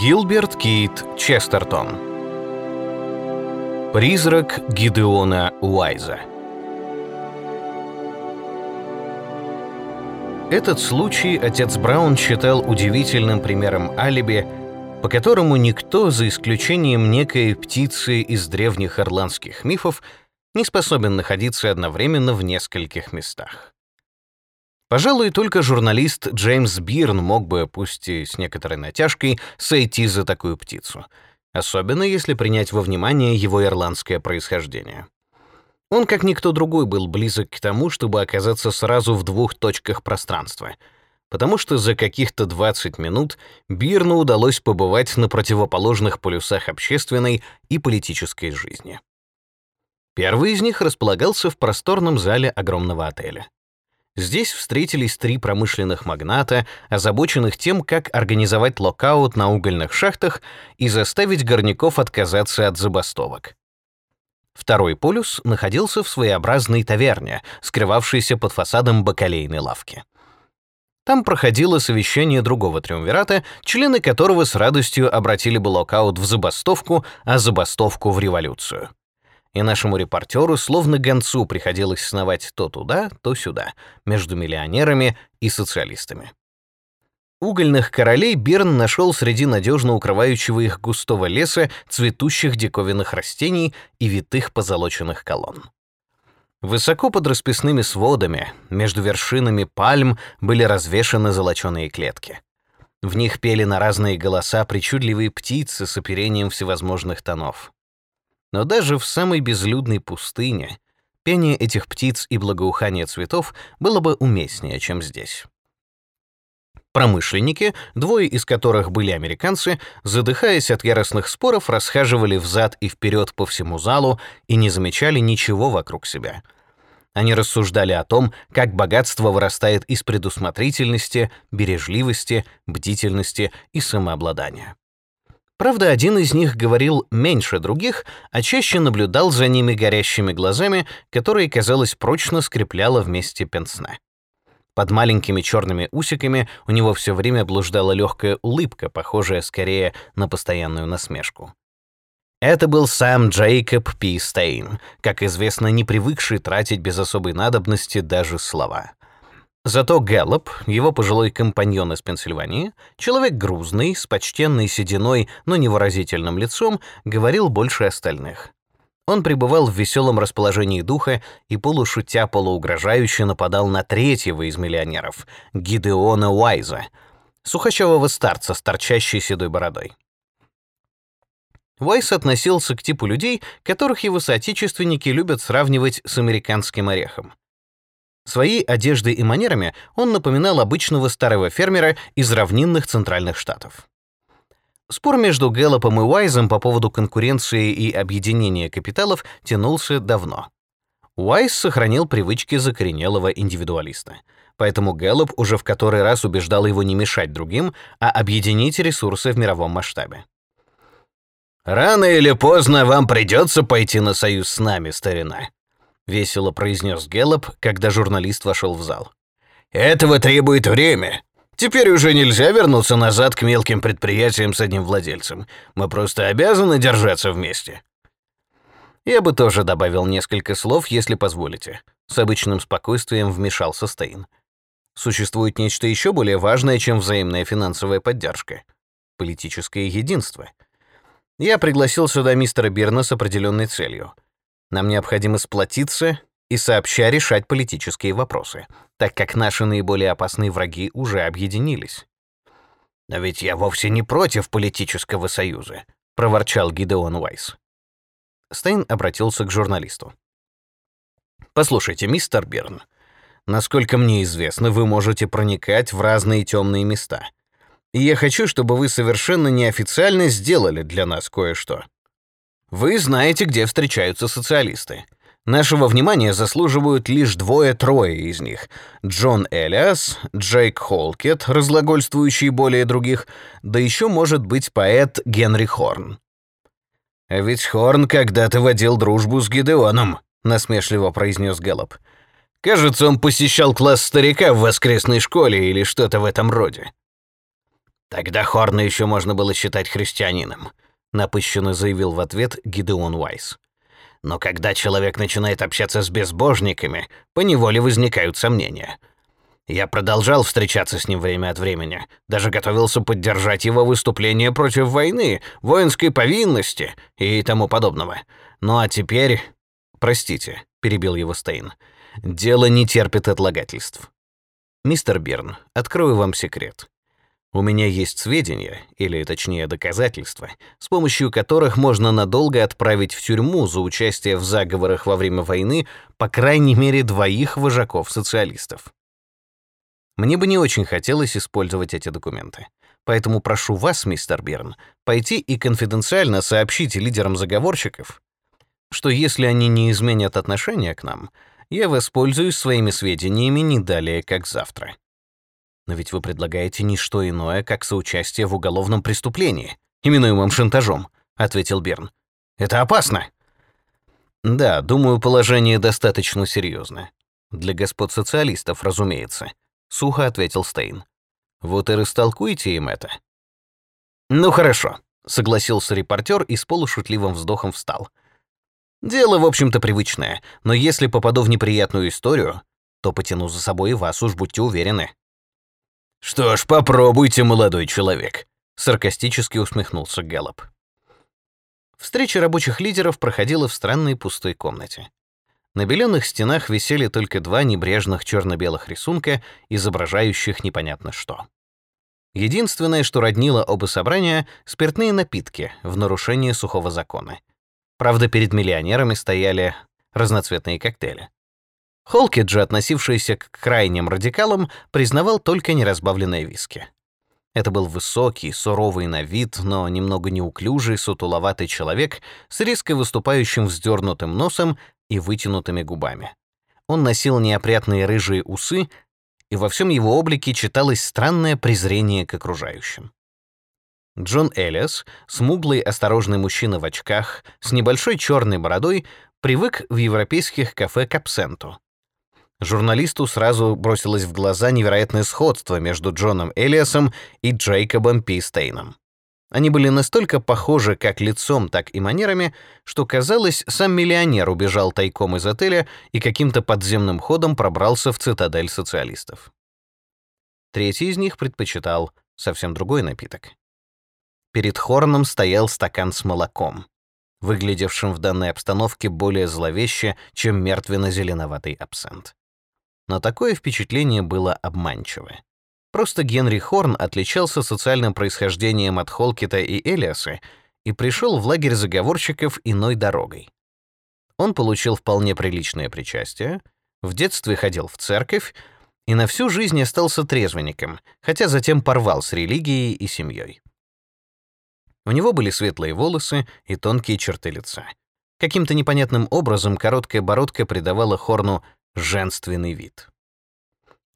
Гилберт Кейт Честертон Призрак Гидеона Уайза Этот случай отец Браун считал удивительным примером алиби, по которому никто, за исключением некой птицы из древних ирландских мифов, не способен находиться одновременно в нескольких местах. Пожалуй, только журналист Джеймс Бирн мог бы, пусть и с некоторой натяжкой, сойти за такую птицу, особенно если принять во внимание его ирландское происхождение. Он, как никто другой, был близок к тому, чтобы оказаться сразу в двух точках пространства, потому что за каких-то 20 минут Бирну удалось побывать на противоположных полюсах общественной и политической жизни. Первый из них располагался в просторном зале огромного отеля. Здесь встретились три промышленных магната, озабоченных тем, как организовать локаут на угольных шахтах и заставить горняков отказаться от забастовок. Второй полюс находился в своеобразной таверне, скрывавшейся под фасадом бакалейной лавки. Там проходило совещание другого триумвирата, члены которого с радостью обратили бы локаут в забастовку, а забастовку в революцию и нашему репортеру словно гонцу приходилось сновать то туда, то сюда, между миллионерами и социалистами. Угольных королей Берн нашел среди надежно укрывающего их густого леса цветущих диковинных растений и витых позолоченных колонн. Высоко под расписными сводами, между вершинами пальм были развешаны золоченые клетки. В них пели на разные голоса причудливые птицы с оперением всевозможных тонов. Но даже в самой безлюдной пустыне пение этих птиц и благоухание цветов было бы уместнее, чем здесь. Промышленники, двое из которых были американцы, задыхаясь от яростных споров, расхаживали взад и вперед по всему залу и не замечали ничего вокруг себя. Они рассуждали о том, как богатство вырастает из предусмотрительности, бережливости, бдительности и самообладания. Правда, один из них говорил меньше других, а чаще наблюдал за ними горящими глазами, которые, казалось, прочно скрепляло вместе пенсне. Под маленькими черными усиками у него все время блуждала легкая улыбка, похожая скорее на постоянную насмешку. Это был сам Джейкоб Пи Стейн, как известно, не привыкший тратить без особой надобности даже слова. Зато Гэллоп, его пожилой компаньон из Пенсильвании, человек грузный, с почтенной сединой, но невыразительным лицом, говорил больше остальных. Он пребывал в веселом расположении духа и полушутя полуугрожающе нападал на третьего из миллионеров, Гидеона Уайза, сухощавого старца с торчащей седой бородой. Уайс относился к типу людей, которых его соотечественники любят сравнивать с американским орехом. Своей одеждой и манерами он напоминал обычного старого фермера из равнинных центральных штатов. Спор между Гэллопом и Уайзом по поводу конкуренции и объединения капиталов тянулся давно. Уайз сохранил привычки закоренелого индивидуалиста. Поэтому Гэллоп уже в который раз убеждал его не мешать другим, а объединить ресурсы в мировом масштабе. «Рано или поздно вам придется пойти на союз с нами, старина», весело произнес Геллоп, когда журналист вошел в зал. Этого требует время. Теперь уже нельзя вернуться назад к мелким предприятиям с одним владельцем. Мы просто обязаны держаться вместе. Я бы тоже добавил несколько слов, если позволите. С обычным спокойствием вмешался Стейн. Существует нечто еще более важное, чем взаимная финансовая поддержка. Политическое единство. Я пригласил сюда мистера Бирна с определенной целью — нам необходимо сплотиться и сообща решать политические вопросы, так как наши наиболее опасные враги уже объединились. «Но ведь я вовсе не против политического союза», — проворчал Гидеон Уайс. Стейн обратился к журналисту. «Послушайте, мистер Берн, насколько мне известно, вы можете проникать в разные темные места. И я хочу, чтобы вы совершенно неофициально сделали для нас кое-что. Вы знаете, где встречаются социалисты. Нашего внимания заслуживают лишь двое-трое из них. Джон Элиас, Джейк Холкет, разглагольствующий более других, да еще может быть поэт Генри Хорн. «А ведь Хорн когда-то водил дружбу с Гидеоном», — насмешливо произнес Гэллоп. «Кажется, он посещал класс старика в воскресной школе или что-то в этом роде». Тогда Хорна еще можно было считать христианином, напыщенно заявил в ответ Гидеон Уайс. Но когда человек начинает общаться с безбожниками, поневоле возникают сомнения. Я продолжал встречаться с ним время от времени, даже готовился поддержать его выступление против войны, воинской повинности и тому подобного. Ну а теперь... Простите, перебил его Стейн. Дело не терпит отлагательств. Мистер Берн, открою вам секрет. У меня есть сведения, или точнее доказательства, с помощью которых можно надолго отправить в тюрьму за участие в заговорах во время войны по крайней мере двоих вожаков-социалистов. Мне бы не очень хотелось использовать эти документы. Поэтому прошу вас, мистер Берн, пойти и конфиденциально сообщить лидерам заговорщиков, что если они не изменят отношение к нам, я воспользуюсь своими сведениями не далее, как завтра. Но ведь вы предлагаете не что иное, как соучастие в уголовном преступлении, именуемом шантажом, ответил Берн. Это опасно. Да, думаю, положение достаточно серьезное. Для господ социалистов, разумеется, сухо ответил Стейн. Вот и растолкуйте им это. Ну хорошо, согласился репортер и с полушутливым вздохом встал. Дело, в общем-то, привычное, но если попаду в неприятную историю, то потяну за собой и вас, уж будьте уверены. «Что ж, попробуйте, молодой человек», — саркастически усмехнулся Гэллоп. Встреча рабочих лидеров проходила в странной пустой комнате. На беленых стенах висели только два небрежных черно-белых рисунка, изображающих непонятно что. Единственное, что роднило оба собрания — спиртные напитки в нарушение сухого закона. Правда, перед миллионерами стояли разноцветные коктейли. Холкет относившийся к крайним радикалам, признавал только неразбавленное виски. Это был высокий, суровый на вид, но немного неуклюжий, сутуловатый человек с резко выступающим вздернутым носом и вытянутыми губами. Он носил неопрятные рыжие усы, и во всем его облике читалось странное презрение к окружающим. Джон Элиас, смуглый, осторожный мужчина в очках, с небольшой черной бородой, привык в европейских кафе к абсенту. Журналисту сразу бросилось в глаза невероятное сходство между Джоном Элиасом и Джейкобом Пи Стейном. Они были настолько похожи как лицом, так и манерами, что казалось, сам миллионер убежал тайком из отеля и каким-то подземным ходом пробрался в цитадель социалистов. Третий из них предпочитал совсем другой напиток. Перед Хорном стоял стакан с молоком, выглядевшим в данной обстановке более зловеще, чем мертвенно-зеленоватый абсент но такое впечатление было обманчивое. Просто Генри Хорн отличался социальным происхождением от Холкита и Элиаса и пришел в лагерь заговорщиков иной дорогой. Он получил вполне приличное причастие, в детстве ходил в церковь и на всю жизнь остался трезвенником, хотя затем порвал с религией и семьей. У него были светлые волосы и тонкие черты лица. Каким-то непонятным образом короткая бородка придавала Хорну женственный вид.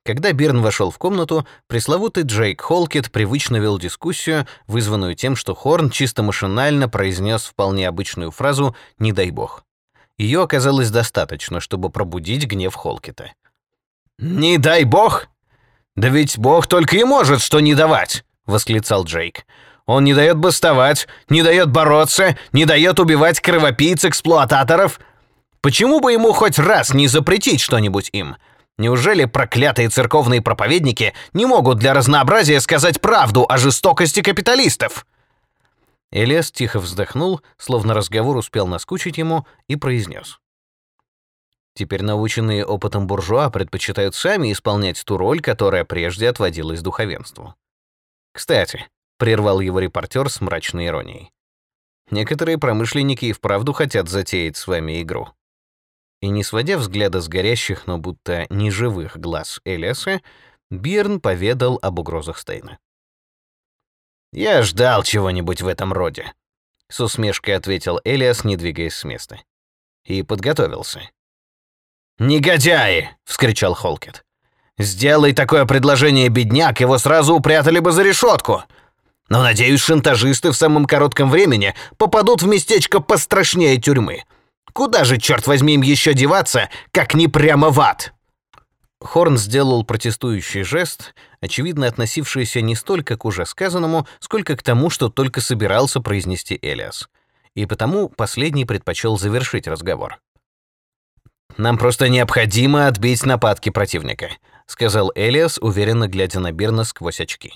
Когда Бирн вошел в комнату, пресловутый Джейк Холкет привычно вел дискуссию, вызванную тем, что Хорн чисто машинально произнес вполне обычную фразу «не дай бог». Ее оказалось достаточно, чтобы пробудить гнев Холкета. «Не дай бог? Да ведь бог только и может что не давать!» — восклицал Джейк. «Он не дает бастовать, не дает бороться, не дает убивать кровопийц-эксплуататоров, Почему бы ему хоть раз не запретить что-нибудь им? Неужели проклятые церковные проповедники не могут для разнообразия сказать правду о жестокости капиталистов? Элиас тихо вздохнул, словно разговор успел наскучить ему, и произнес. Теперь наученные опытом буржуа предпочитают сами исполнять ту роль, которая прежде отводилась духовенству. Кстати, прервал его репортер с мрачной иронией. Некоторые промышленники и вправду хотят затеять с вами игру и не сводя взгляда с горящих, но будто неживых глаз Элиаса, Бирн поведал об угрозах Стейна. «Я ждал чего-нибудь в этом роде», — с усмешкой ответил Элиас, не двигаясь с места. И подготовился. «Негодяи!» — вскричал Холкет. «Сделай такое предложение, бедняк, его сразу упрятали бы за решетку. Но, надеюсь, шантажисты в самом коротком времени попадут в местечко пострашнее тюрьмы. Куда же, черт возьми, им еще деваться, как не прямо в ад? Хорн сделал протестующий жест, очевидно относившийся не столько к уже сказанному, сколько к тому, что только собирался произнести Элиас. И потому последний предпочел завершить разговор. «Нам просто необходимо отбить нападки противника», сказал Элиас, уверенно глядя на Бирна сквозь очки.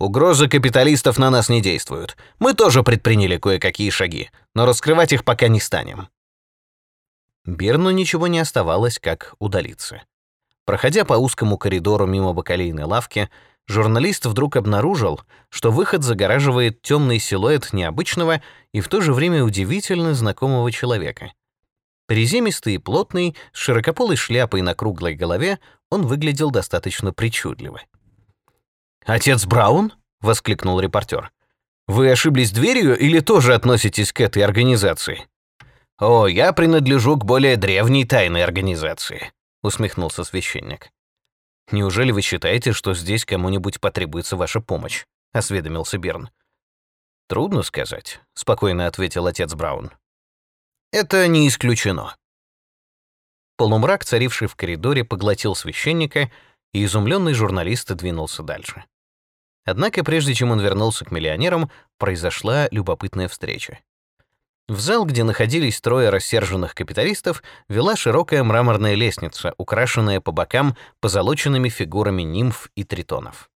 Угрозы капиталистов на нас не действуют. Мы тоже предприняли кое-какие шаги, но раскрывать их пока не станем. Бирну ничего не оставалось, как удалиться. Проходя по узкому коридору мимо бакалейной лавки, журналист вдруг обнаружил, что выход загораживает темный силуэт необычного и в то же время удивительно знакомого человека. Приземистый и плотный, с широкополой шляпой на круглой голове, он выглядел достаточно причудливо. «Отец Браун?» — воскликнул репортер. «Вы ошиблись дверью или тоже относитесь к этой организации?» «О, я принадлежу к более древней тайной организации», — усмехнулся священник. «Неужели вы считаете, что здесь кому-нибудь потребуется ваша помощь?» — осведомился Берн. «Трудно сказать», — спокойно ответил отец Браун. «Это не исключено». Полумрак, царивший в коридоре, поглотил священника, и изумленный журналист двинулся дальше. Однако прежде чем он вернулся к миллионерам, произошла любопытная встреча. В зал, где находились трое рассерженных капиталистов, вела широкая мраморная лестница, украшенная по бокам позолоченными фигурами нимф и тритонов.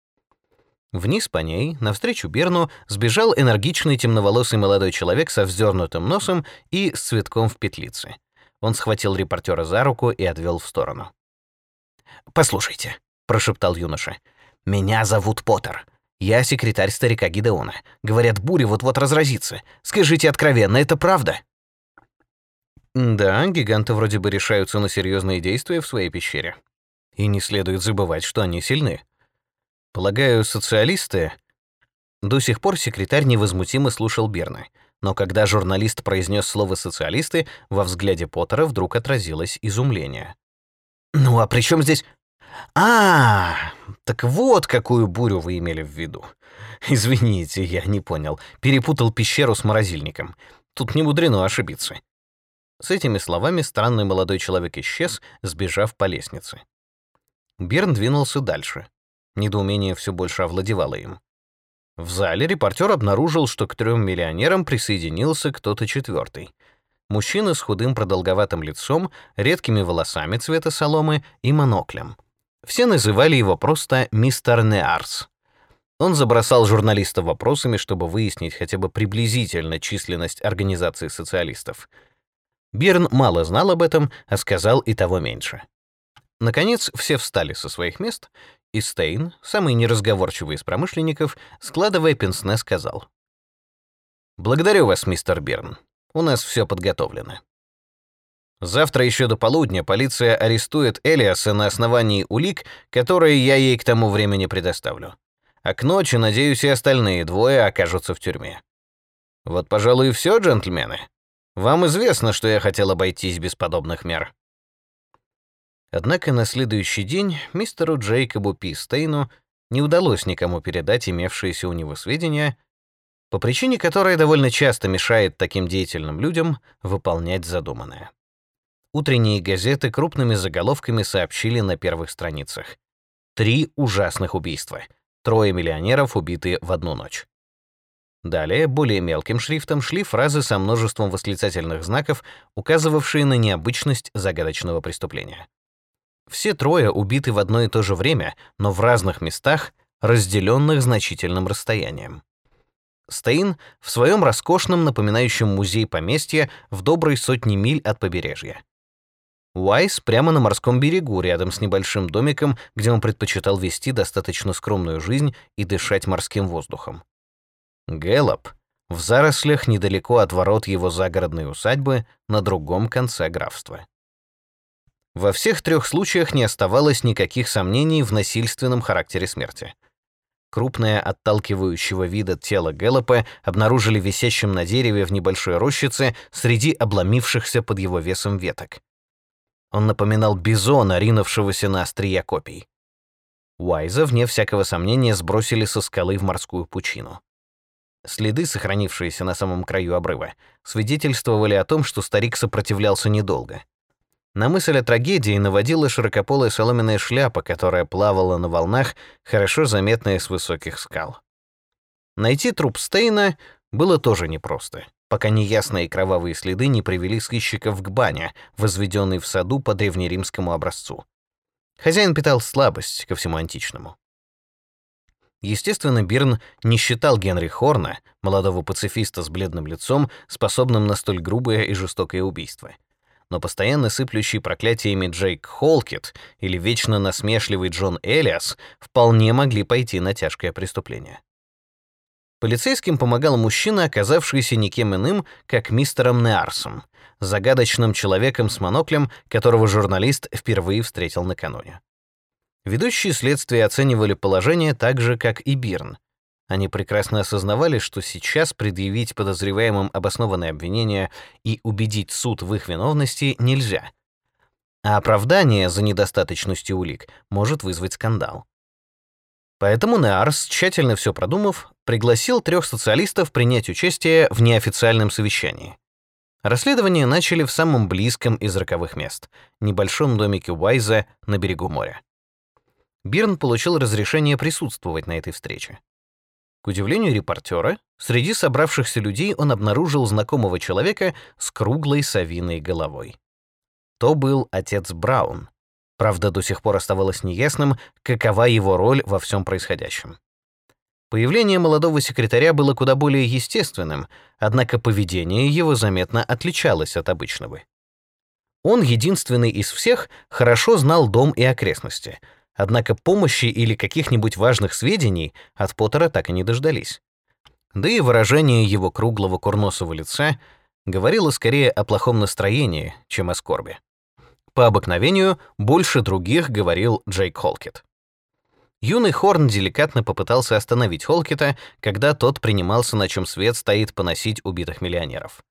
Вниз по ней, навстречу Берну, сбежал энергичный темноволосый молодой человек со вздернутым носом и с цветком в петлице. Он схватил репортера за руку и отвел в сторону. «Послушайте», — прошептал юноша, — «меня зовут Поттер. Я секретарь старика Гидеона. Говорят, буря вот-вот разразится. Скажите откровенно, это правда? Да, гиганты вроде бы решаются на серьезные действия в своей пещере. И не следует забывать, что они сильны. Полагаю, социалисты... До сих пор секретарь невозмутимо слушал Берна, но когда журналист произнес слово «социалисты», во взгляде Поттера вдруг отразилось изумление. «Ну а при чем здесь...» А, так вот какую бурю вы имели в виду. Извините, я не понял. Перепутал пещеру с морозильником. Тут не мудрено ошибиться. С этими словами странный молодой человек исчез, сбежав по лестнице. Берн двинулся дальше. Недоумение все больше овладевало им. В зале репортер обнаружил, что к трем миллионерам присоединился кто-то четвертый. Мужчина с худым продолговатым лицом, редкими волосами цвета соломы и моноклем. Все называли его просто мистер Неарс. Он забросал журналистов вопросами, чтобы выяснить хотя бы приблизительно численность организации социалистов. Бирн мало знал об этом, а сказал и того меньше. Наконец, все встали со своих мест, и Стейн, самый неразговорчивый из промышленников, складывая пенсне, сказал. «Благодарю вас, мистер Бирн. У нас все подготовлено. Завтра еще до полудня полиция арестует Элиаса на основании улик, которые я ей к тому времени предоставлю. А к ночи, надеюсь, и остальные двое окажутся в тюрьме. Вот, пожалуй, и все, джентльмены. Вам известно, что я хотел обойтись без подобных мер. Однако на следующий день мистеру Джейкобу Пи Стейну не удалось никому передать имевшиеся у него сведения, по причине которой довольно часто мешает таким деятельным людям выполнять задуманное. Утренние газеты крупными заголовками сообщили на первых страницах. Три ужасных убийства. Трое миллионеров убиты в одну ночь. Далее, более мелким шрифтом, шли фразы со множеством восклицательных знаков, указывавшие на необычность загадочного преступления. Все трое убиты в одно и то же время, но в разных местах, разделенных значительным расстоянием. Стейн в своем роскошном, напоминающем музей поместье в доброй сотни миль от побережья. Уайс прямо на морском берегу, рядом с небольшим домиком, где он предпочитал вести достаточно скромную жизнь и дышать морским воздухом. Гэллоп в зарослях недалеко от ворот его загородной усадьбы на другом конце графства. Во всех трех случаях не оставалось никаких сомнений в насильственном характере смерти. Крупное отталкивающего вида тело Гэллопа обнаружили висящим на дереве в небольшой рощице среди обломившихся под его весом веток. Он напоминал бизона, ринувшегося на острия копий. Уайза, вне всякого сомнения, сбросили со скалы в морскую пучину. Следы, сохранившиеся на самом краю обрыва, свидетельствовали о том, что старик сопротивлялся недолго. На мысль о трагедии наводила широкополая соломенная шляпа, которая плавала на волнах, хорошо заметная с высоких скал. Найти труп Стейна было тоже непросто, пока неясные кровавые следы не привели сыщиков к бане, возведенной в саду по древнеримскому образцу. Хозяин питал слабость ко всему античному. Естественно, Бирн не считал Генри Хорна, молодого пацифиста с бледным лицом, способным на столь грубое и жестокое убийство. Но постоянно сыплющий проклятиями Джейк Холкет или вечно насмешливый Джон Элиас вполне могли пойти на тяжкое преступление. Полицейским помогал мужчина, оказавшийся никем иным, как мистером Неарсом, загадочным человеком с моноклем, которого журналист впервые встретил накануне. Ведущие следствия оценивали положение так же, как и Бирн. Они прекрасно осознавали, что сейчас предъявить подозреваемым обоснованное обвинение и убедить суд в их виновности нельзя. А оправдание за недостаточностью улик может вызвать скандал. Поэтому Неарс, тщательно все продумав, пригласил трех социалистов принять участие в неофициальном совещании. Расследование начали в самом близком из роковых мест — небольшом домике Уайза на берегу моря. Бирн получил разрешение присутствовать на этой встрече. К удивлению репортера, среди собравшихся людей он обнаружил знакомого человека с круглой совиной головой. То был отец Браун. Правда, до сих пор оставалось неясным, какова его роль во всем происходящем. Появление молодого секретаря было куда более естественным, однако поведение его заметно отличалось от обычного. Он, единственный из всех, хорошо знал дом и окрестности, однако помощи или каких-нибудь важных сведений от Поттера так и не дождались. Да и выражение его круглого курносого лица говорило скорее о плохом настроении, чем о скорби. По обыкновению больше других говорил Джейк Холкет. Юный Хорн деликатно попытался остановить Холкета, когда тот принимался, на чем свет стоит поносить убитых миллионеров.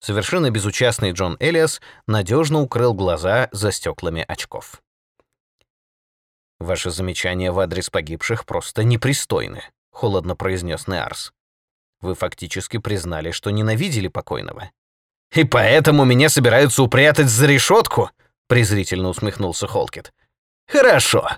Совершенно безучастный Джон Элиас надежно укрыл глаза за стеклами очков. «Ваши замечания в адрес погибших просто непристойны», — холодно произнес Неарс. «Вы фактически признали, что ненавидели покойного». «И поэтому меня собираются упрятать за решетку?» — презрительно усмехнулся Холкет. «Хорошо.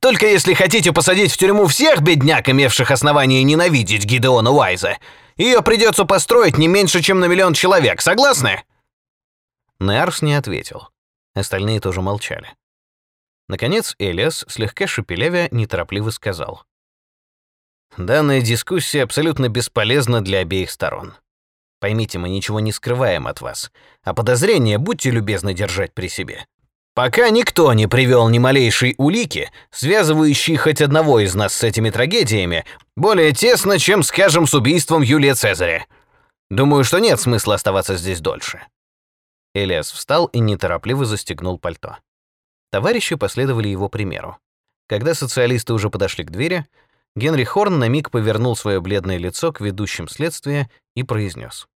Только если хотите посадить в тюрьму всех бедняк, имевших основания ненавидеть Гидеона Уайза, ее придется построить не меньше, чем на миллион человек. Согласны?» Нерс не ответил. Остальные тоже молчали. Наконец Элиас, слегка шепелявя, неторопливо сказал. «Данная дискуссия абсолютно бесполезна для обеих сторон. Поймите, мы ничего не скрываем от вас, а подозрения будьте любезны держать при себе. Пока никто не привел ни малейшей улики, связывающей хоть одного из нас с этими трагедиями, более тесно, чем, скажем, с убийством Юлия Цезаря. Думаю, что нет смысла оставаться здесь дольше». Элиас встал и неторопливо застегнул пальто. Товарищи последовали его примеру. Когда социалисты уже подошли к двери, Генри Хорн на миг повернул свое бледное лицо к ведущим следствия и произнес.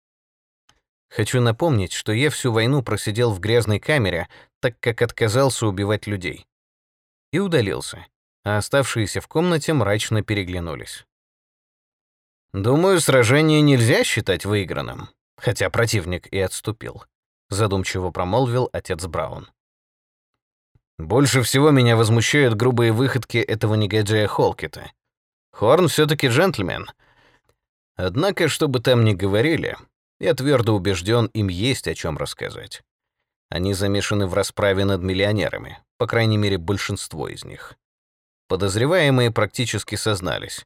Хочу напомнить, что я всю войну просидел в грязной камере, так как отказался убивать людей. И удалился, а оставшиеся в комнате мрачно переглянулись. Думаю, сражение нельзя считать выигранным, хотя противник и отступил, задумчиво промолвил отец Браун. Больше всего меня возмущают грубые выходки этого негодяя Холкета. Хорн все таки джентльмен. Однако, что бы там ни говорили, я твердо убежден, им есть о чем рассказать. Они замешаны в расправе над миллионерами, по крайней мере, большинство из них. Подозреваемые практически сознались.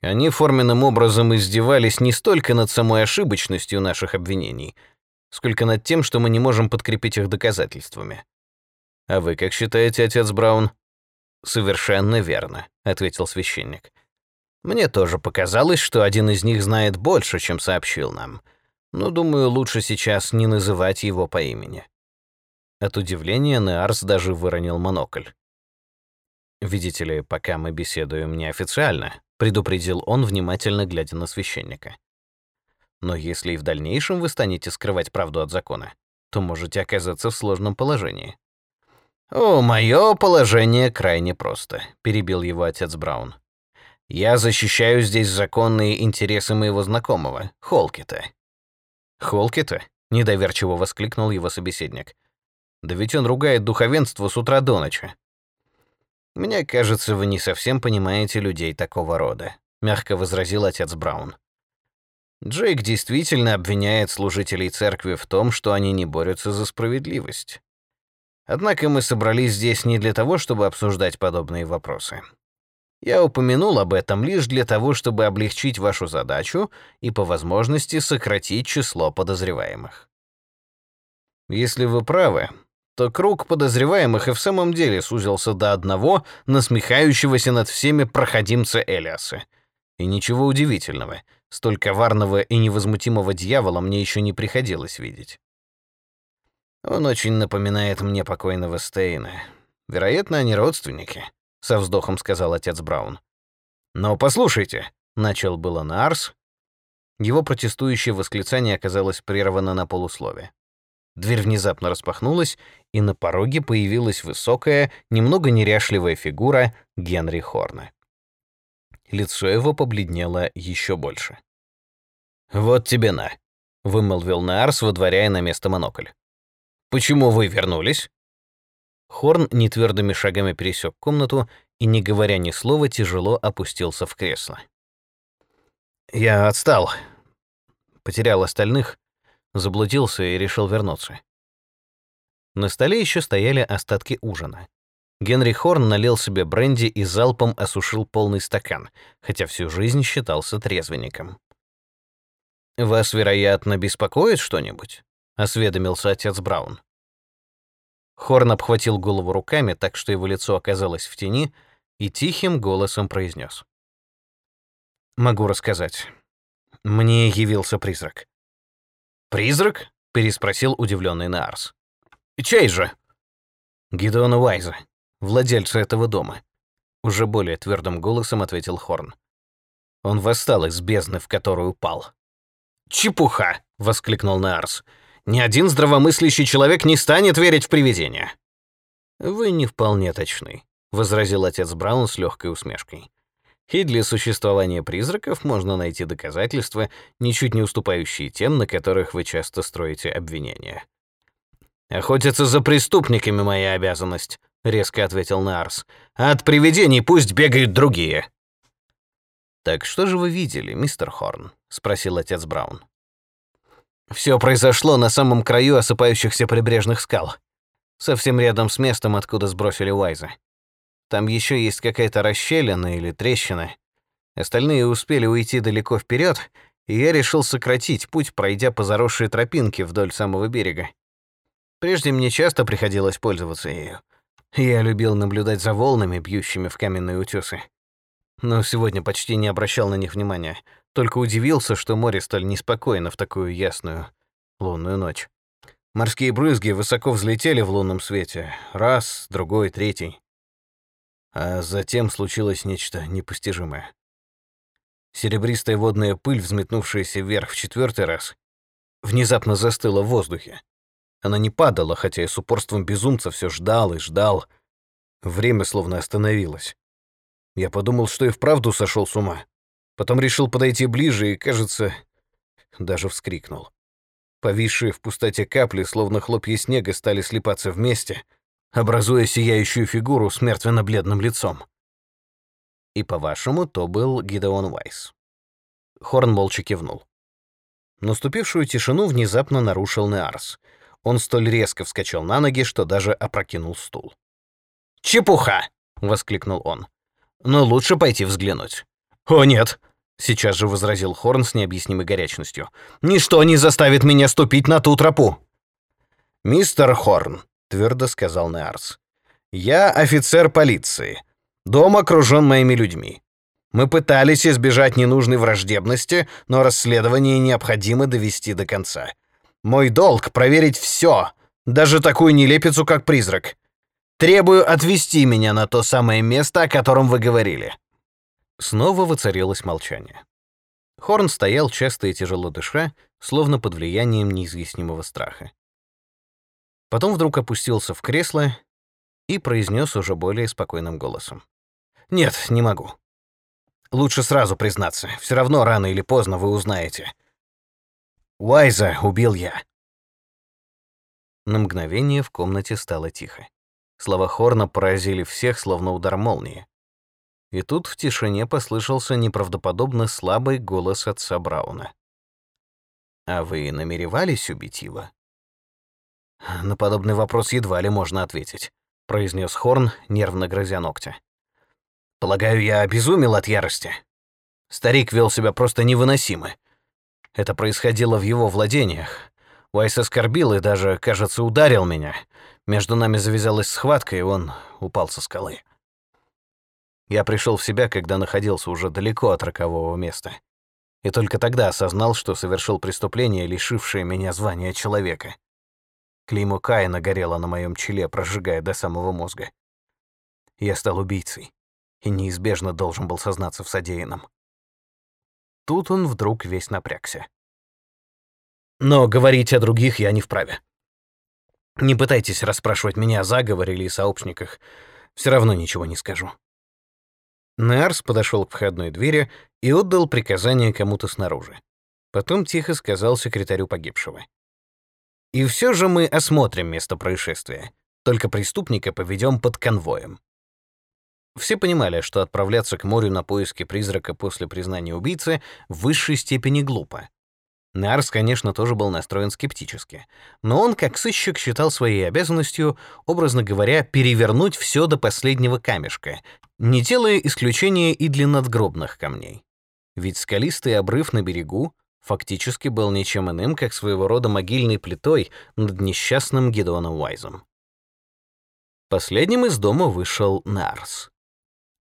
Они форменным образом издевались не столько над самой ошибочностью наших обвинений, сколько над тем, что мы не можем подкрепить их доказательствами. А вы как считаете, отец Браун? Совершенно верно, ответил священник. Мне тоже показалось, что один из них знает больше, чем сообщил нам но, думаю, лучше сейчас не называть его по имени. От удивления Неарс даже выронил монокль. «Видите ли, пока мы беседуем неофициально», — предупредил он, внимательно глядя на священника. «Но если и в дальнейшем вы станете скрывать правду от закона, то можете оказаться в сложном положении». «О, мое положение крайне просто», — перебил его отец Браун. «Я защищаю здесь законные интересы моего знакомого, Холкита. «Холкита?» — недоверчиво воскликнул его собеседник. Да ведь он ругает духовенство с утра до ночи. Мне кажется, вы не совсем понимаете людей такого рода, мягко возразил отец Браун. Джейк действительно обвиняет служителей церкви в том, что они не борются за справедливость. Однако мы собрались здесь не для того, чтобы обсуждать подобные вопросы. Я упомянул об этом лишь для того, чтобы облегчить вашу задачу и по возможности сократить число подозреваемых. Если вы правы, то круг подозреваемых и в самом деле сузился до одного насмехающегося над всеми проходимца Элиаса. И ничего удивительного — Столь коварного и невозмутимого дьявола мне еще не приходилось видеть. Он очень напоминает мне покойного Стейна. Вероятно, они родственники, со вздохом сказал отец Браун. Но послушайте, начал было Нарс. Его протестующее восклицание оказалось прервано на полуслове. Дверь внезапно распахнулась, и на пороге появилась высокая, немного неряшливая фигура Генри Хорна. Лицо его побледнело еще больше. «Вот тебе на», — вымолвил Наарс, выдворяя на место монокль. «Почему вы вернулись?» Хорн нетвердыми шагами пересек комнату и, не говоря ни слова, тяжело опустился в кресло. «Я отстал. Потерял остальных, заблудился и решил вернуться». На столе еще стояли остатки ужина. Генри Хорн налил себе бренди и залпом осушил полный стакан, хотя всю жизнь считался трезвенником. «Вас, вероятно, беспокоит что-нибудь?» — осведомился отец Браун. Хорн обхватил голову руками, так что его лицо оказалось в тени, и тихим голосом произнес. «Могу рассказать. Мне явился призрак». «Призрак?» — переспросил удивленный Наарс. «Чей же?» «Гидеона Уайза, владельца этого дома», — уже более твердым голосом ответил Хорн. Он восстал из бездны, в которую упал. «Чепуха!» — воскликнул Нарс. «Ни один здравомыслящий человек не станет верить в привидения». «Вы не вполне точны», — возразил отец Браун с легкой усмешкой. «И для существования призраков можно найти доказательства, ничуть не уступающие тем, на которых вы часто строите обвинения». «Охотиться за преступниками — моя обязанность», — резко ответил Нарс. «А от привидений пусть бегают другие». «Так что же вы видели, мистер Хорн?» — спросил отец Браун. Все произошло на самом краю осыпающихся прибрежных скал, совсем рядом с местом, откуда сбросили Уайза. Там еще есть какая-то расщелина или трещина. Остальные успели уйти далеко вперед, и я решил сократить путь, пройдя по заросшей тропинке вдоль самого берега. Прежде мне часто приходилось пользоваться ею. Я любил наблюдать за волнами, бьющими в каменные утесы но сегодня почти не обращал на них внимания, только удивился, что море столь неспокойно в такую ясную лунную ночь. Морские брызги высоко взлетели в лунном свете, раз, другой, третий. А затем случилось нечто непостижимое. Серебристая водная пыль, взметнувшаяся вверх в четвертый раз, внезапно застыла в воздухе. Она не падала, хотя и с упорством безумца все ждал и ждал. Время словно остановилось. Я подумал, что и вправду сошел с ума. Потом решил подойти ближе и, кажется, даже вскрикнул. Повисшие в пустоте капли, словно хлопья снега, стали слипаться вместе, образуя сияющую фигуру с мертвенно-бледным лицом. И, по-вашему, то был Гидеон Уайс. Хорн молча кивнул. Наступившую тишину внезапно нарушил Неарс. Он столь резко вскочил на ноги, что даже опрокинул стул. «Чепуха!» — воскликнул он но лучше пойти взглянуть». «О, нет!» — сейчас же возразил Хорн с необъяснимой горячностью. «Ничто не заставит меня ступить на ту тропу!» «Мистер Хорн», — твердо сказал Неарс, — «я офицер полиции. Дом окружен моими людьми. Мы пытались избежать ненужной враждебности, но расследование необходимо довести до конца. Мой долг — проверить все, даже такую нелепицу, как призрак. Требую отвезти меня на то самое место, о котором вы говорили». Снова воцарилось молчание. Хорн стоял часто и тяжело дыша, словно под влиянием неизъяснимого страха. Потом вдруг опустился в кресло и произнес уже более спокойным голосом. «Нет, не могу. Лучше сразу признаться, все равно рано или поздно вы узнаете. Уайза убил я. На мгновение в комнате стало тихо. Слова Хорна поразили всех, словно удар молнии. И тут в тишине послышался неправдоподобно слабый голос отца Брауна. «А вы намеревались убить его?» «На подобный вопрос едва ли можно ответить», — произнес Хорн, нервно грозя ногтя. «Полагаю, я обезумел от ярости. Старик вел себя просто невыносимо. Это происходило в его владениях. Уайс оскорбил и даже, кажется, ударил меня. Между нами завязалась схватка, и он упал со скалы. Я пришел в себя, когда находился уже далеко от рокового места. И только тогда осознал, что совершил преступление, лишившее меня звания человека. Клеймо Каина горело на моем челе, прожигая до самого мозга. Я стал убийцей и неизбежно должен был сознаться в содеянном. Тут он вдруг весь напрягся. Но говорить о других я не вправе. Не пытайтесь расспрашивать меня о заговоре или сообщниках. Все равно ничего не скажу. Наарс подошел к входной двери и отдал приказание кому-то снаружи. Потом тихо сказал секретарю погибшего. «И все же мы осмотрим место происшествия. Только преступника поведем под конвоем». Все понимали, что отправляться к морю на поиски призрака после признания убийцы в высшей степени глупо. Нарс, конечно, тоже был настроен скептически, но он, как сыщик, считал своей обязанностью, образно говоря, перевернуть все до последнего камешка, не делая исключения и для надгробных камней. Ведь скалистый обрыв на берегу фактически был ничем иным, как своего рода могильной плитой над несчастным Гедоном Уайзом. Последним из дома вышел Нарс.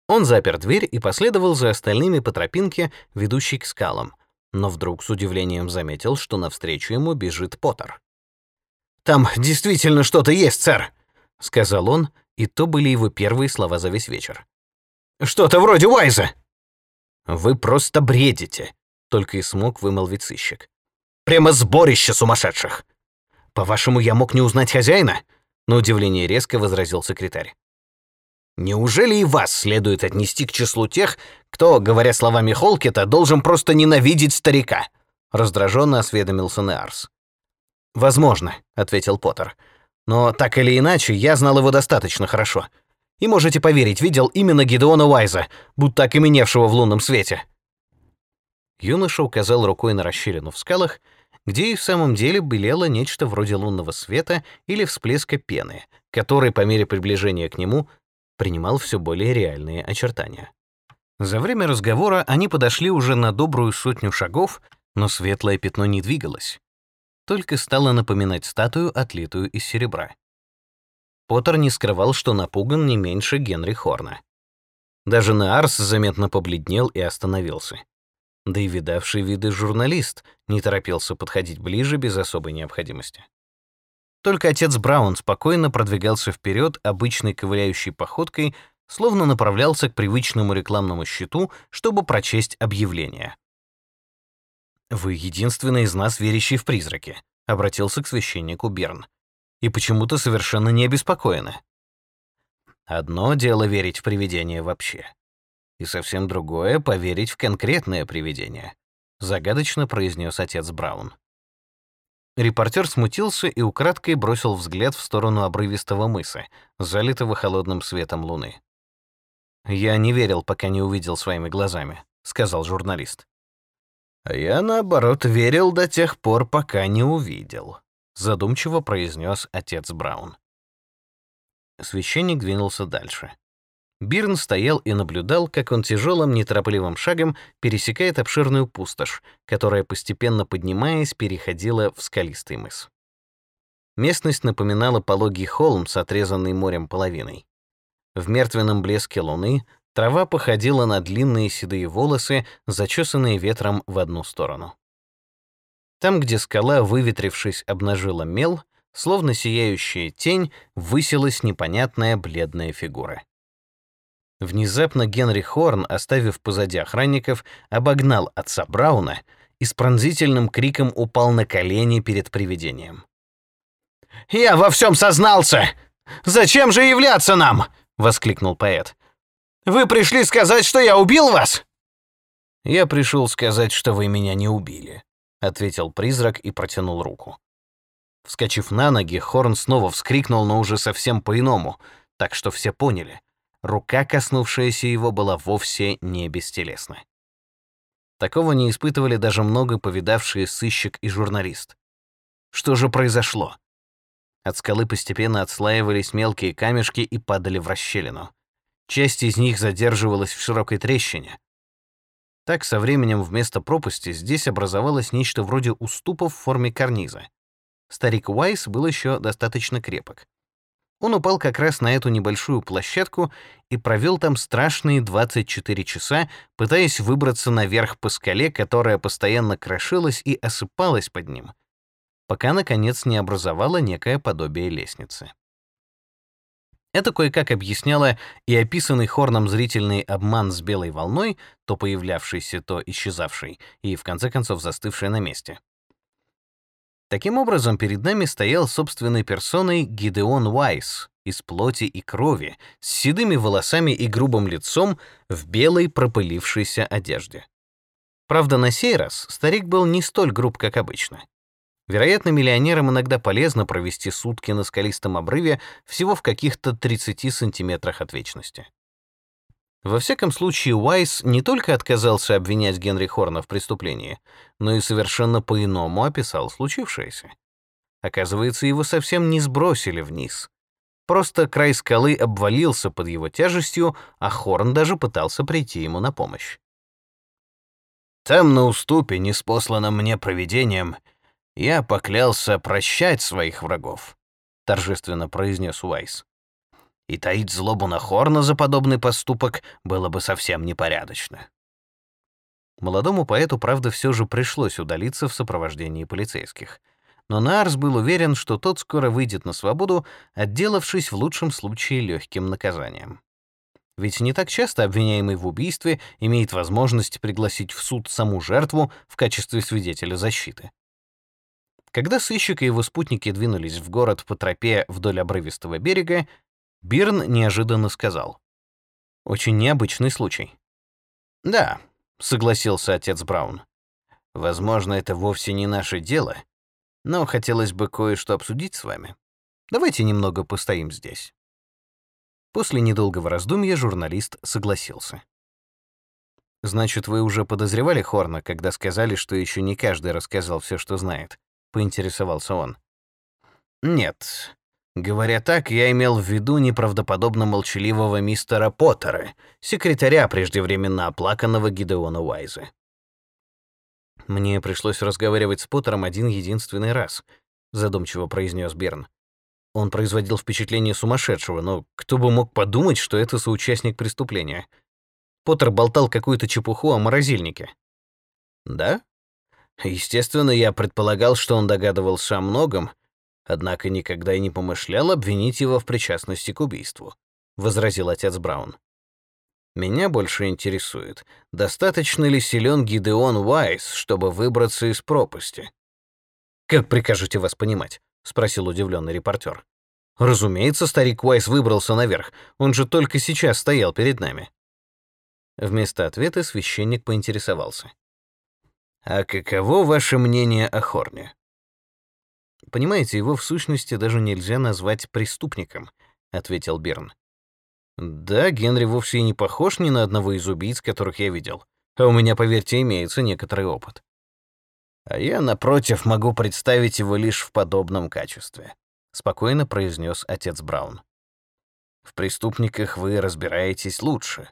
Он запер дверь и последовал за остальными по тропинке, ведущей к скалам, но вдруг с удивлением заметил, что навстречу ему бежит Поттер. «Там действительно что-то есть, сэр», — сказал он, и то были его первые слова за весь вечер. «Что-то вроде Уайза». «Вы просто бредите», — только и смог вымолвить сыщик. «Прямо сборище сумасшедших!» «По-вашему, я мог не узнать хозяина?» — на удивление резко возразил секретарь. Неужели и вас следует отнести к числу тех, кто, говоря словами Холкета, должен просто ненавидеть старика?» Раздраженно осведомился Неарс. «Возможно», — ответил Поттер. «Но так или иначе, я знал его достаточно хорошо. И можете поверить, видел именно Гидеона Уайза, будто окаменевшего в лунном свете». Юноша указал рукой на расщелину в скалах, где и в самом деле белело нечто вроде лунного света или всплеска пены, который по мере приближения к нему принимал все более реальные очертания. За время разговора они подошли уже на добрую сотню шагов, но светлое пятно не двигалось, только стало напоминать статую, отлитую из серебра. Поттер не скрывал, что напуган не меньше Генри Хорна. Даже Наарс заметно побледнел и остановился. Да и видавший виды журналист не торопился подходить ближе без особой необходимости. Только отец Браун спокойно продвигался вперед обычной ковыляющей походкой, словно направлялся к привычному рекламному щиту, чтобы прочесть объявление. «Вы единственный из нас, верящий в призраки», — обратился к священнику Берн. «И почему-то совершенно не обеспокоены». «Одно дело верить в привидения вообще, и совсем другое — поверить в конкретное привидение», — загадочно произнес отец Браун. Репортер смутился и украдкой бросил взгляд в сторону обрывистого мыса, залитого холодным светом луны. «Я не верил, пока не увидел своими глазами», — сказал журналист. «А я, наоборот, верил до тех пор, пока не увидел», — задумчиво произнес отец Браун. Священник двинулся дальше. Бирн стоял и наблюдал, как он тяжелым, неторопливым шагом пересекает обширную пустошь, которая, постепенно поднимаясь, переходила в скалистый мыс. Местность напоминала пологий холм с отрезанной морем половиной. В мертвенном блеске луны трава походила на длинные седые волосы, зачесанные ветром в одну сторону. Там, где скала, выветрившись, обнажила мел, словно сияющая тень, высилась непонятная бледная фигура. Внезапно Генри Хорн, оставив позади охранников, обогнал отца Брауна и с пронзительным криком упал на колени перед привидением. «Я во всем сознался! Зачем же являться нам?» — воскликнул поэт. «Вы пришли сказать, что я убил вас?» «Я пришел сказать, что вы меня не убили», — ответил призрак и протянул руку. Вскочив на ноги, Хорн снова вскрикнул, но уже совсем по-иному, так что все поняли. Рука, коснувшаяся его, была вовсе не бестелесна. Такого не испытывали даже много повидавшие сыщик и журналист. Что же произошло? От скалы постепенно отслаивались мелкие камешки и падали в расщелину. Часть из них задерживалась в широкой трещине. Так, со временем вместо пропасти здесь образовалось нечто вроде уступов в форме карниза. Старик Уайс был еще достаточно крепок. Он упал как раз на эту небольшую площадку и провел там страшные 24 часа, пытаясь выбраться наверх по скале, которая постоянно крошилась и осыпалась под ним, пока, наконец, не образовала некое подобие лестницы. Это кое-как объясняло и описанный Хорном зрительный обман с белой волной, то появлявшийся, то исчезавший, и, в конце концов, застывший на месте. Таким образом, перед нами стоял собственной персоной Гидеон Уайс из плоти и крови, с седыми волосами и грубым лицом в белой пропылившейся одежде. Правда, на сей раз старик был не столь груб, как обычно. Вероятно, миллионерам иногда полезно провести сутки на скалистом обрыве всего в каких-то 30 сантиметрах от вечности. Во всяком случае, Уайс не только отказался обвинять Генри Хорна в преступлении, но и совершенно по-иному описал случившееся. Оказывается, его совсем не сбросили вниз. Просто край скалы обвалился под его тяжестью, а Хорн даже пытался прийти ему на помощь. «Там, на уступе, неспосланном мне провидением, я поклялся прощать своих врагов», — торжественно произнес Уайс и таить злобу на Хорна за подобный поступок было бы совсем непорядочно. Молодому поэту, правда, все же пришлось удалиться в сопровождении полицейских. Но Нарс был уверен, что тот скоро выйдет на свободу, отделавшись в лучшем случае легким наказанием. Ведь не так часто обвиняемый в убийстве имеет возможность пригласить в суд саму жертву в качестве свидетеля защиты. Когда сыщик и его спутники двинулись в город по тропе вдоль обрывистого берега, Бирн неожиданно сказал. «Очень необычный случай». «Да», — согласился отец Браун. «Возможно, это вовсе не наше дело, но хотелось бы кое-что обсудить с вами. Давайте немного постоим здесь». После недолгого раздумья журналист согласился. «Значит, вы уже подозревали Хорна, когда сказали, что еще не каждый рассказал все, что знает?» — поинтересовался он. «Нет, Говоря так, я имел в виду неправдоподобно молчаливого мистера Поттера, секретаря преждевременно оплаканного Гидеона Уайза. «Мне пришлось разговаривать с Поттером один единственный раз», — задумчиво произнес Берн. Он производил впечатление сумасшедшего, но кто бы мог подумать, что это соучастник преступления. Поттер болтал какую-то чепуху о морозильнике. «Да?» Естественно, я предполагал, что он догадывался о многом, однако никогда и не помышлял обвинить его в причастности к убийству», — возразил отец Браун. «Меня больше интересует, достаточно ли силен Гидеон Уайс, чтобы выбраться из пропасти?» «Как прикажете вас понимать?» — спросил удивленный репортер. «Разумеется, старик Уайс выбрался наверх, он же только сейчас стоял перед нами». Вместо ответа священник поинтересовался. «А каково ваше мнение о Хорне?» Понимаете, его в сущности даже нельзя назвать преступником, ответил Берн. Да, Генри вовсе не похож ни на одного из убийц, которых я видел. А у меня, поверьте, имеется некоторый опыт. А я, напротив, могу представить его лишь в подобном качестве, спокойно произнес отец Браун. В преступниках вы разбираетесь лучше.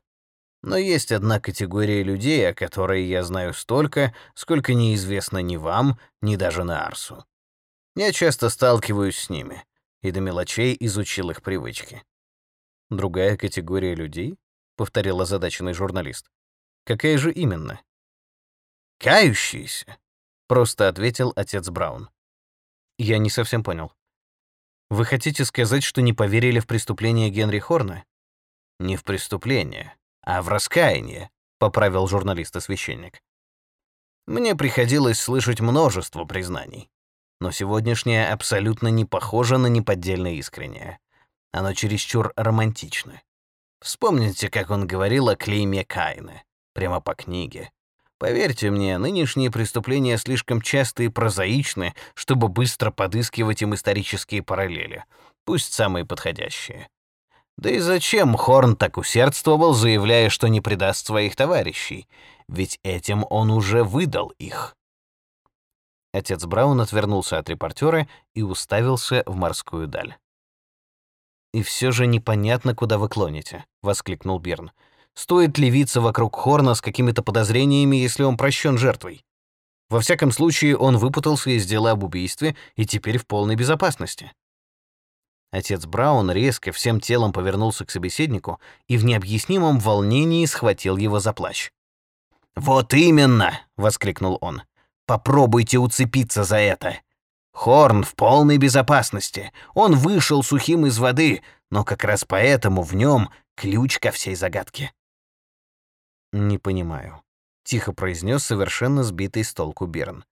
Но есть одна категория людей, о которой я знаю столько, сколько неизвестно ни вам, ни даже Нарсу. Я часто сталкиваюсь с ними и до мелочей изучил их привычки. Другая категория людей? повторил озадаченный журналист. Какая же именно? Кающиеся, просто ответил отец Браун. Я не совсем понял. Вы хотите сказать, что не поверили в преступление Генри Хорна? Не в преступление, а в раскаяние, поправил журналист-священник. Мне приходилось слышать множество признаний но сегодняшнее абсолютно не похоже на неподдельно искреннее. Оно чересчур романтично. Вспомните, как он говорил о клейме Каина, прямо по книге. Поверьте мне, нынешние преступления слишком часто и прозаичны, чтобы быстро подыскивать им исторические параллели, пусть самые подходящие. Да и зачем Хорн так усердствовал, заявляя, что не предаст своих товарищей? Ведь этим он уже выдал их. Отец Браун отвернулся от репортера и уставился в морскую даль. «И все же непонятно, куда вы клоните», — воскликнул Бирн. «Стоит ли виться вокруг Хорна с какими-то подозрениями, если он прощен жертвой? Во всяком случае, он выпутался из дела об убийстве и теперь в полной безопасности». Отец Браун резко всем телом повернулся к собеседнику и в необъяснимом волнении схватил его за плащ. «Вот именно!» — воскликнул он. «Попробуйте уцепиться за это. Хорн в полной безопасности. Он вышел сухим из воды, но как раз поэтому в нем ключ ко всей загадке». «Не понимаю», — тихо произнес совершенно сбитый с толку Берн.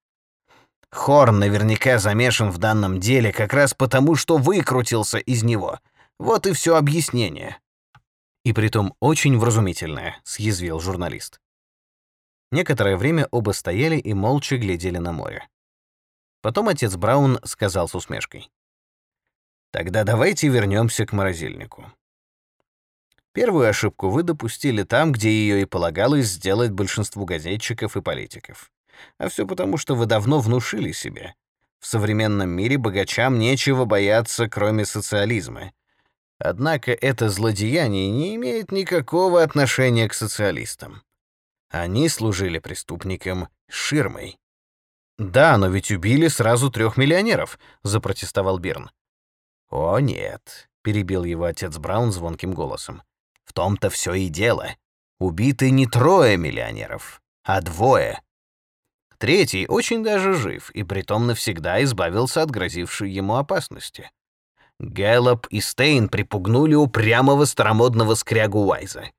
Хорн наверняка замешан в данном деле как раз потому, что выкрутился из него. Вот и все объяснение. И притом очень вразумительное, съязвил журналист. Некоторое время оба стояли и молча глядели на море. Потом отец Браун сказал с усмешкой. «Тогда давайте вернемся к морозильнику. Первую ошибку вы допустили там, где ее и полагалось сделать большинству газетчиков и политиков. А все потому, что вы давно внушили себе. В современном мире богачам нечего бояться, кроме социализма. Однако это злодеяние не имеет никакого отношения к социалистам. Они служили преступникам ширмой. «Да, но ведь убили сразу трех миллионеров», — запротестовал Бирн. «О, нет», — перебил его отец Браун звонким голосом. «В том-то все и дело. Убиты не трое миллионеров, а двое. Третий очень даже жив и притом навсегда избавился от грозившей ему опасности. Гэллоп и Стейн припугнули упрямого старомодного скрягу Уайза.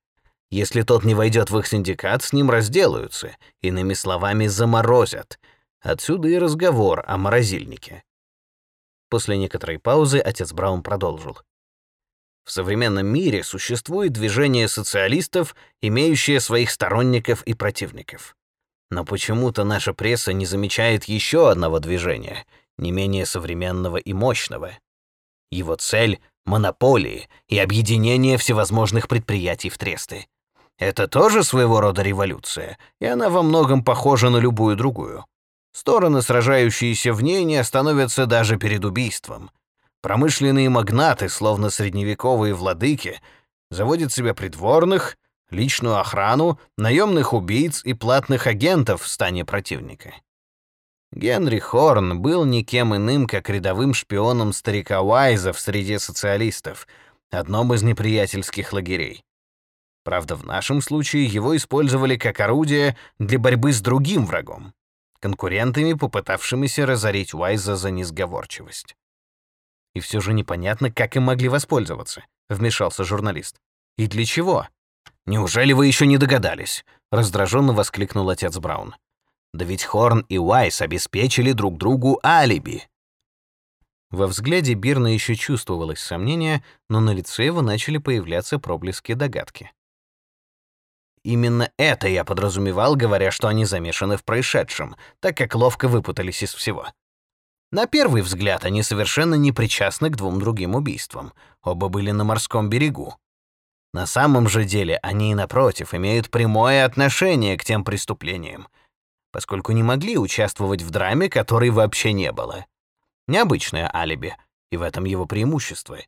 Если тот не войдет в их синдикат, с ним разделаются, иными словами, заморозят. Отсюда и разговор о морозильнике. После некоторой паузы отец Браун продолжил. В современном мире существует движение социалистов, имеющее своих сторонников и противников. Но почему-то наша пресса не замечает еще одного движения, не менее современного и мощного. Его цель — монополии и объединение всевозможных предприятий в тресты. Это тоже своего рода революция, и она во многом похожа на любую другую. Стороны, сражающиеся в ней, не остановятся даже перед убийством. Промышленные магнаты, словно средневековые владыки, заводят себе придворных, личную охрану, наемных убийц и платных агентов в стане противника. Генри Хорн был никем иным, как рядовым шпионом старика Уайза в среде социалистов, одном из неприятельских лагерей. Правда, в нашем случае его использовали как орудие для борьбы с другим врагом, конкурентами, попытавшимися разорить Уайза за несговорчивость. И все же непонятно, как им могли воспользоваться, вмешался журналист. И для чего? «Неужели вы еще не догадались?» — раздраженно воскликнул отец Браун. «Да ведь Хорн и Уайс обеспечили друг другу алиби». Во взгляде Бирна еще чувствовалось сомнение, но на лице его начали появляться проблески догадки. Именно это я подразумевал, говоря, что они замешаны в происшедшем, так как ловко выпутались из всего. На первый взгляд они совершенно не причастны к двум другим убийствам. Оба были на морском берегу. На самом же деле они, напротив, имеют прямое отношение к тем преступлениям, поскольку не могли участвовать в драме, которой вообще не было. Необычное алиби, и в этом его преимущество.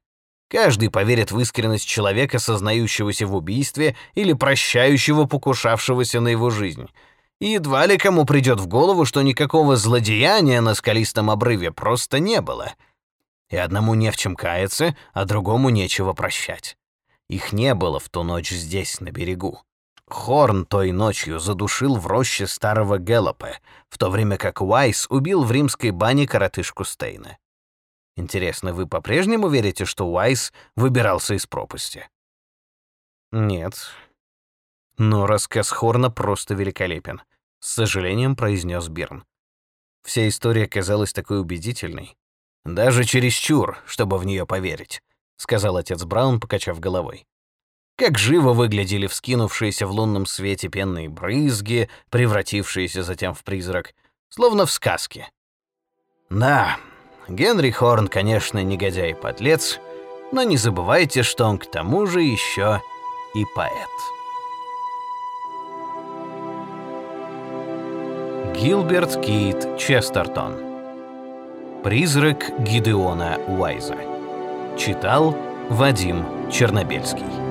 Каждый поверит в искренность человека, сознающегося в убийстве или прощающего покушавшегося на его жизнь. И едва ли кому придет в голову, что никакого злодеяния на скалистом обрыве просто не было. И одному не в чем каяться, а другому нечего прощать. Их не было в ту ночь здесь, на берегу. Хорн той ночью задушил в роще старого Гэллопа, в то время как Уайс убил в римской бане коротышку Стейна. Интересно, вы по-прежнему верите, что Уайс выбирался из пропасти? Нет. Но рассказ Хорна просто великолепен, с сожалением произнес Бирн. Вся история казалась такой убедительной. Даже чересчур, чтобы в нее поверить. — сказал отец Браун, покачав головой. Как живо выглядели вскинувшиеся в лунном свете пенные брызги, превратившиеся затем в призрак, словно в сказке. Да, Генри Хорн, конечно, негодяй и подлец, но не забывайте, что он к тому же еще и поэт. Гилберт Кит Честертон «Призрак Гидеона Уайза» Читал Вадим Чернобельский